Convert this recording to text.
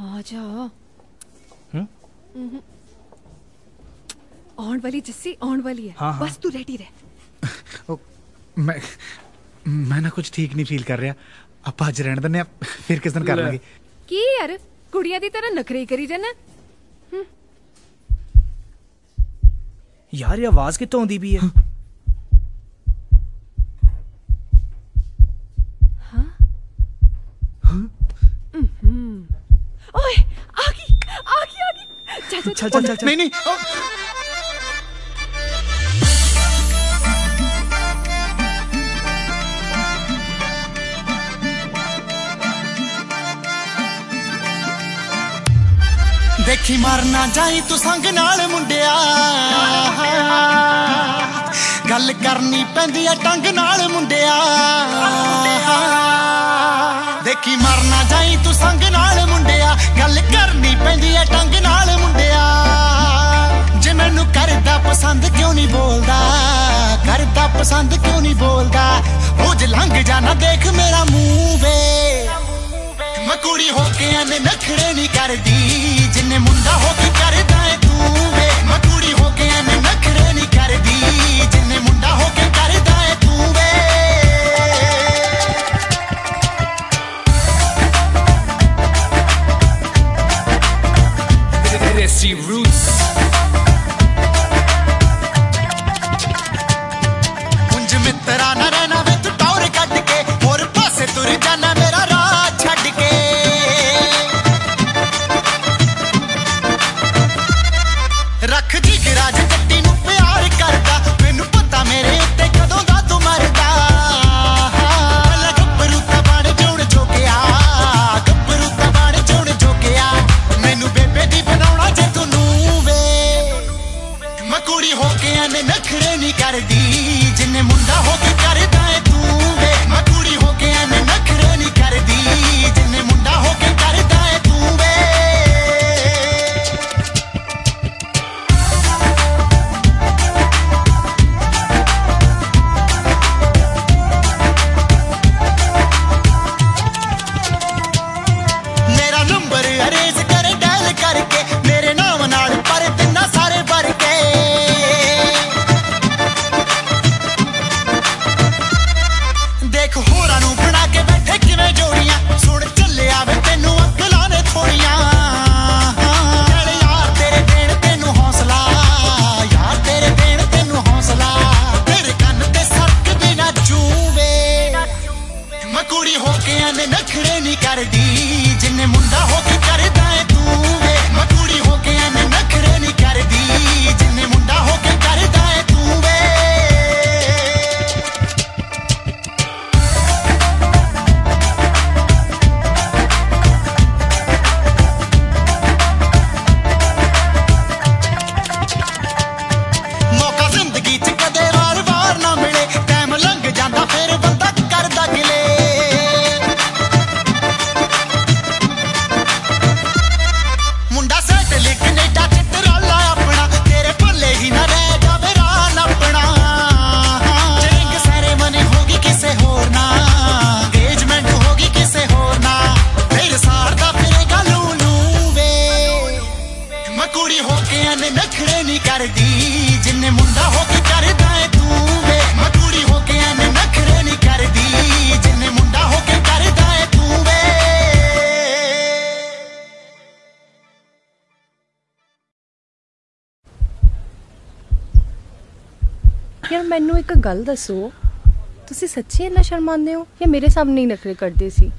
ਆ ਜਾ ਹੂੰ? ਹਮਮ। ਆਉਣ ਵਾਲੀ ਜੱਸੀ ਆਉਣ ਵਾਲੀ ਹੈ ਹਾਂ, ਹਾਂ। ਬਸ ਤੂੰ ਰੈਡੀ ਰਹਿ ਮੈਂ ਮੈਂ ਨਾ ਕੁਝ ਠੀਕ ਨਹੀਂ ਫੀਲ ਕਰ ਰਿਹਾ ਆਪਾਂ ਅੱਜ ਰਹਿਣ ਦਿੰਦੇ ਆ ਫਿਰ ਕਿਸ ਦਿਨ ਕਰ ਲੈ। ਲਾਂਗੇ ਕੀ ਯਾਰ ਕੁੜੀਆਂ ਦੀ ਤਰ੍ਹਾਂ ਨਖਰੇ ਹੀ ਕਰੀ ਜਾਣਾ ਯਾਰ ਇਹ ਆਵਾਜ਼ ਕਿੱਥੋਂ ਆਉਂਦੀ ਵੀ ਹੈ ਓਏ ਆ ਗਈ ਆ ਗਈ ਆ ਗਈ ਚੱਲ ਚੱਲ ਚੱਲ ਚੱਲ ਚੱਲ ਚੱਲ ਨਹੀਂ ਨਹੀਂ ਉਹ- ਦੇਖੀ ਮਰ ਨਾ ਜਾਈ ਤੂੰ ਸੰਗ ਨਾਲ ਮੁੰਡਿਆ ਗੱਲ ਕਰਨੀ ਪੈਂਦੀ ਆ ਟੰਗ ਨਾਲ ਮੁੰਡਿਆ ਦੇਖੀ ਮਰ ਨਾ ਜਾਈ ਤੂੰ ਸੰਗ ਨਾਲ ਮੁੰਡਿਆ ਗੱਲ ਕਰਨੀ ਪੈਂਦੀ ਆ ਟੰਗ ਨਾਲ ਮੁੰਡਿਆ। ਜੇ ਮੈਨੂੰ ਕਰਦਾ ਪਸੰਦ ਕਿਉਂ ਨਹੀਂ ਬੋਲਦਾ? ਕਰਦਾ ਪਸੰਦ ਕਿਉਂ ਨਹੀਂ ਬੋਲਦਾ? ਰੋਜ਼ ਲੰਘ ਜਾਣਾ ਦੇਖ ਮੇਰਾ ਮੂੰਹ ਵੇ। ਮੈਂ ਕੁੜੀ ਹੋ ਕੇ ਐਨੇ ਨਖਰੇ ਨਹੀਂ ਕਰਦੀ। ਜਿੰਨੇ ਮੁੰਡਾ ਹੋ ਕੇ ਕਰਦਾ ਏ ਤੂੰ मित्रा ਕੁੜੀ ਹੋ ਕੇ ਐਨੇ ਨਖਰੇ ਨਹੀਂ ਕਰਦੀ ਜਿੰਨੇ ਮੁੰਡਾ ਹੋ ਕੇ ਕਰਦਾ ਏ ਤੂੰ ਵੇ ਮੈਂ ਕੁੜੀ ਹੋ ਕੇ ਐਨੇ ਨਖਰੇ ਨਹੀਂ ਕਰਦੀ ਜਿੰਨੇ ਮੁੰਡਾ ਹੋ ਕੇ ਕਰਦਾ ਏ ਤੂੰ ਵੇ ਮੇਰਾ ਨੰਬਰ ਅਰੇਂਜ ਕਰ ਡਾਇਲ ਕਰਕੇ ਕੁੜੀ ਹੋ ਕੇ ਐਨੇ ਨਖਰੇ ਨਹੀਂ ਕਰਦੀ ਜਿੰਨੇ ਮੁੰਡਾ ਹੋ ਕੇ ਕਰਦਾ ਏ ਤੂੰ। ਕੁੜੀ ਨਖਰੇ ਨਹੀਂ ਕਰਦੀ। ਜਿੰਨੇ ਮੁੰਡਾ ਹੋ ਕੇ ਕਰਦਾ ਏ ਤੂੰ ਵੇ ਮੈਂ ਹੋ ਕੇ ਐਨੇ ਨਖਰੇ ਨਹੀਂ ਕਰਦੀ। ਜਿੰਨੇ ਮੁੰਡਾ ਹੋ ਕੇ ਕਰਦਾ ਏ ਤੂੰ ਵੇ। ਯਾਰ ਮੈਨੂੰ ਇੱਕ ਗੱਲ ਦੱਸੋ। ਤੁਸੀਂ ਸੱਚੀ ਇੰਨਾ ਸ਼ਰਮਾਉਂਦੇ ਹੋ ਜਾਂ ਮੇਰੇ ਸਾਹਮਣੇ ਹੀ ਨਖਰੇ ਕਰਦੇ ਸੀ?